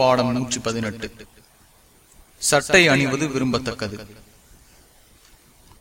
பாடம் நூற்றி பதினெட்டு. சட்டை அணிவது விரும்பத்தக்கது.